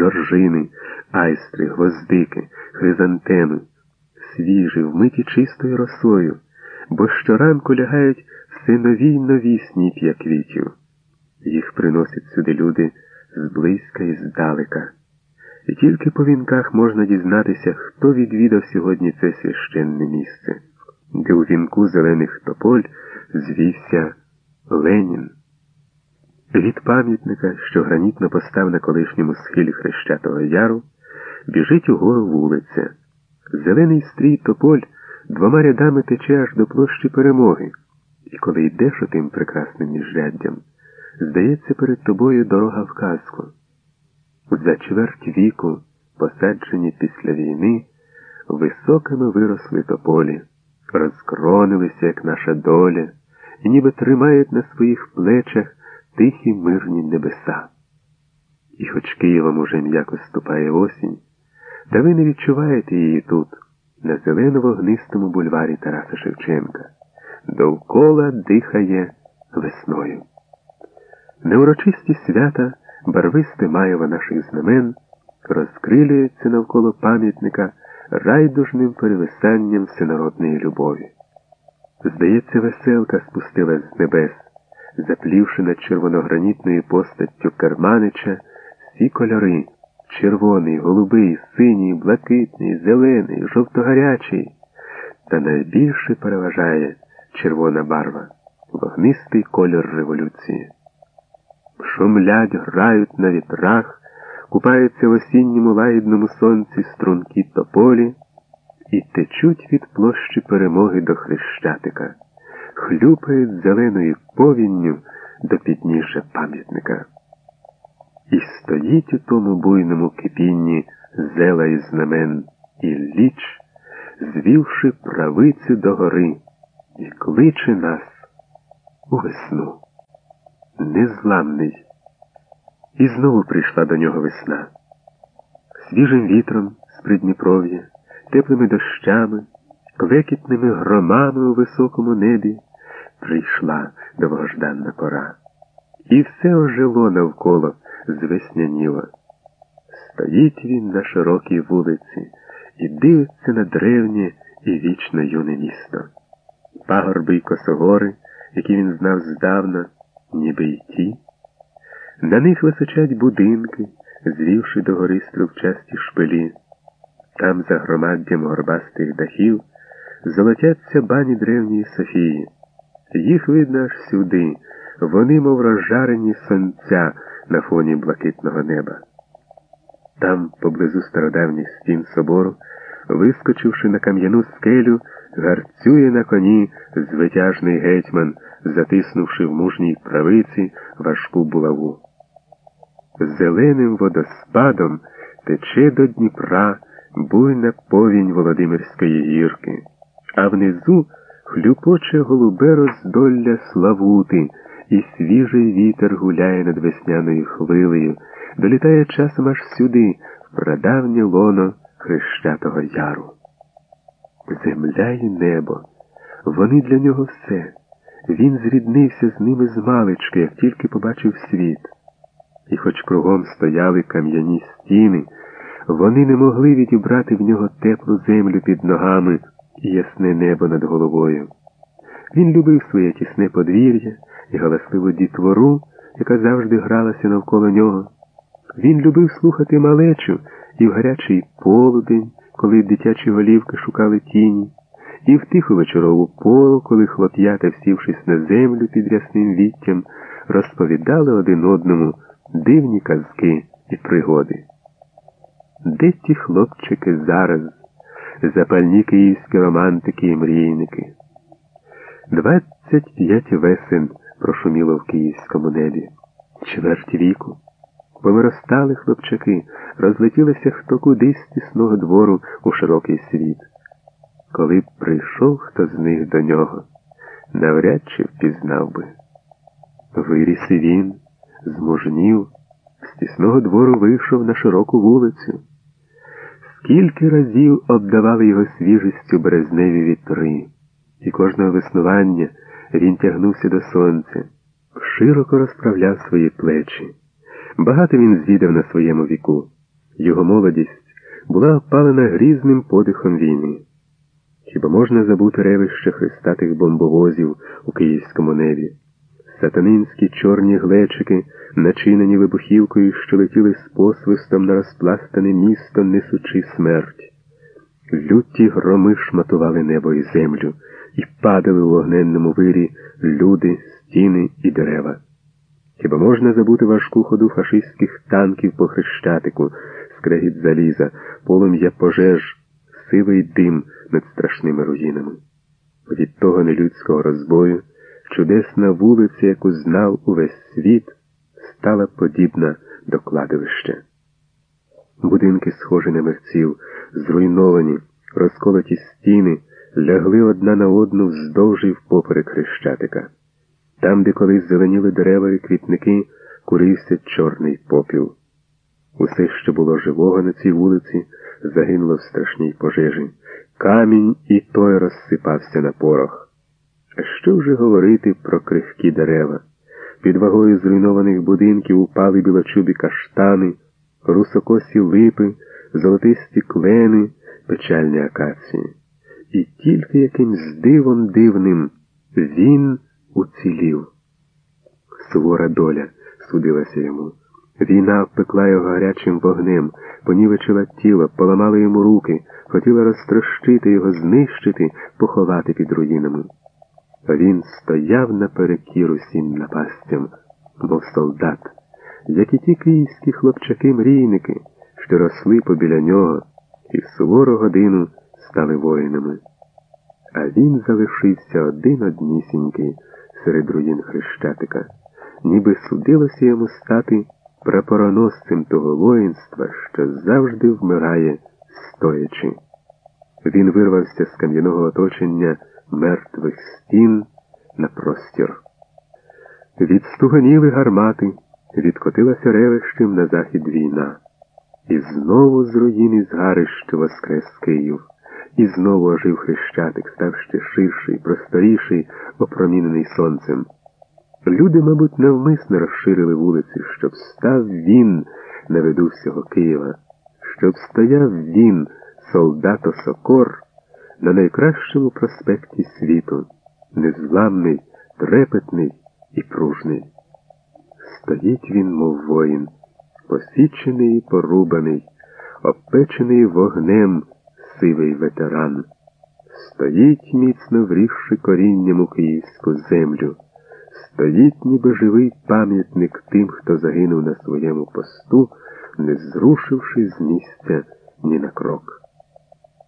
жоржини, айстри, гвоздики, хризантеми, свіжі, вмиті чистою росою, бо щоранку лягають все нові й нові сніп'я квітів. Їх приносять сюди люди зблизька і здалека. І тільки по вінках можна дізнатися, хто відвідав сьогодні це священне місце, де у вінку зелених тополь звівся Ленін. Від пам'ятника, що гранітно постав на колишньому схилі Хрещатого Яру, біжить угору вулиця. Зелений стрій тополь двома рядами тече аж до площі перемоги, і коли йдеш отим прекрасним міжряддям, здається перед тобою дорога в казку. За чверть віку, посаджені після війни, високими виросли тополі, розкронилися, як наша доля, і ніби тримають на своїх плечах тихі мирні небеса. І хоч Києвом уже м'яко ступає осінь, та ви не відчуваєте її тут, на зелено-вогнистому бульварі Тараса Шевченка, довкола дихає весною. Неурочисті свята, барвисте маєво наших знамен, розкрилюється навколо пам'ятника райдужним перевисанням всенародної любові. Здається, веселка спустилась з небес, заплівши над червоногранітною постаттю Керманича всі кольори червоний, голубий, синій, блакитний, зелений, жовтогарячий. Та найбільше переважає червона барва, вогнистий кольор революції. Шумлять, грають на вітрах, купаються в осінньому лагідному сонці струнки тополі і течуть від площі перемоги до Хрещатика, хлюпають зеленою повінню до підніжжя пам'ятника. І стоїть у тому буйному кипінні зела і знамен і ліч, звівши правицю до гори, і кличе нас у весну. Незламний. І знову прийшла до нього весна. Свіжим вітром з Придніпров'я, теплими дощами, клекітними громами у високому небі прийшла довгожданна пора. І все ожило навколо звесняніло. Стоїть він на широкій вулиці і дивиться на древнє і вічно юне місто. Пагорби й косогори, які він знав здавна, ніби й ті. На них височать будинки, звівши до гори струбчасті шпилі. Там, за громаддям горбастих дахів, золотяться бані древньої Софії. Їх видно аж сюди, вони, мов розжарені сонця на фоні блакитного неба. Там, поблизу стародавніх стін собору, вискочивши на кам'яну скелю, гарцює на коні звитяжний гетьман, затиснувши в мужній правиці важку булаву. Зеленим водоспадом тече до Дніпра буйна повінь Володимирської гірки, а внизу хлюпоче голубе роздолля Славути і свіжий вітер гуляє над весняною хвилею, долітає часом аж сюди, в прадавнє лоно Хрещатого Яру. Земля і небо, вони для нього все. Він зріднився з ними змалечки, як тільки побачив світ. І хоч кругом стояли кам'яні стіни, вони не могли відібрати в нього теплу землю під ногами ясне небо над головою. Він любив своє тісне подвір'я і галасливу дітвору, яка завжди гралася навколо нього. Він любив слухати малечу і в гарячий полудень, коли дитячі голівки шукали тіні, і в тиху вечорову пору, коли хлоп'ята, всівшись на землю під рясним віттям, розповідали один одному дивні казки і пригоди. Де ті хлопчики зараз, запальні київські романтики і мрійники? Двадцять п'ять весен прошуміло в київському небі. Чверть віку. Повиростали хлопчаки, розлетілися хто кудись з тісного двору у широкий світ. Коли б прийшов хто з них до нього, навряд чи впізнав би. Виріс і він, змужнів, з тісного двору вийшов на широку вулицю. Скільки разів обдавали його свіжістю березневі вітри, і кожного веснування він тягнувся до сонця, широко розправляв свої плечі. Багато він звідав на своєму віку. Його молодість була опалена грізним подихом війни. Хіба можна забути ревище хрестатих бомбовозів у київському небі? Сатанинські чорні глечики, начинені вибухівкою, що летіли з посвистом на розпластане місто, несучи смерть. Люті громи шматували небо і землю, і падали у вогненному вирі люди, стіни і дерева. Хіба можна забути важку ходу фашистських танків по хрещатику, скрегіт заліза, полум'я пожеж, сивий дим над страшними руїнами? Від того нелюдського розбою чудесна вулиця, яку знав увесь світ, стала подібна до кладовища. Будинки, схожі на мерців, зруйновані, розколоті стіни, лягли одна на одну вздовж і впоперек хрещатика. Там, де колись зеленіли дерева і квітники, курився чорний попіл. Усе, що було живого на цій вулиці, загинуло в страшній пожежі. Камінь і той розсипався на порох. А що вже говорити про крихкі дерева? Під вагою зруйнованих будинків упали білочубі каштани, русокосі липи, золотисті клени, печальні акації. І тільки якимсь дивом дивним він уцілів. Сувора доля судилася йому. Війна впекла його гарячим вогнем, понівечила тіло, поламала йому руки, хотіла розтрощити його, знищити, поховати під руїнами. Він стояв наперекір усім напастям, мов солдат, як і ті київські хлопчаки-мрійники, що росли побіля нього і в сувору годину стали воїнами. А він залишився один однісінький серед руїн Хрещатика, ніби судилося йому стати прапороносцем того воїнства, що завжди вмирає стоячи. Він вирвався з кам'яного оточення мертвих стін на простір. Відстуганіли гармати, відкотилася ревищем на захід війна. І знову з руїни згарища воскрес Київ, і знову ожив хрещатик, став ще ширший, просторіший, опромінений сонцем. Люди, мабуть, навмисно розширили вулиці, щоб став він на виду всього Києва, щоб стояв він, солдато Сокор, на найкращому проспекті світу, незламний, трепетний і пружний. Стоїть він, мов воїн, посічений і порубаний, обпечений вогнем сивий ветеран. Стоїть, міцно врівши корінням у київську землю, стоїть, ніби живий пам'ятник тим, хто загинув на своєму посту, не зрушивши з місця ні на крок.